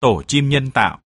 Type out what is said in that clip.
tổ chim nhân tạo.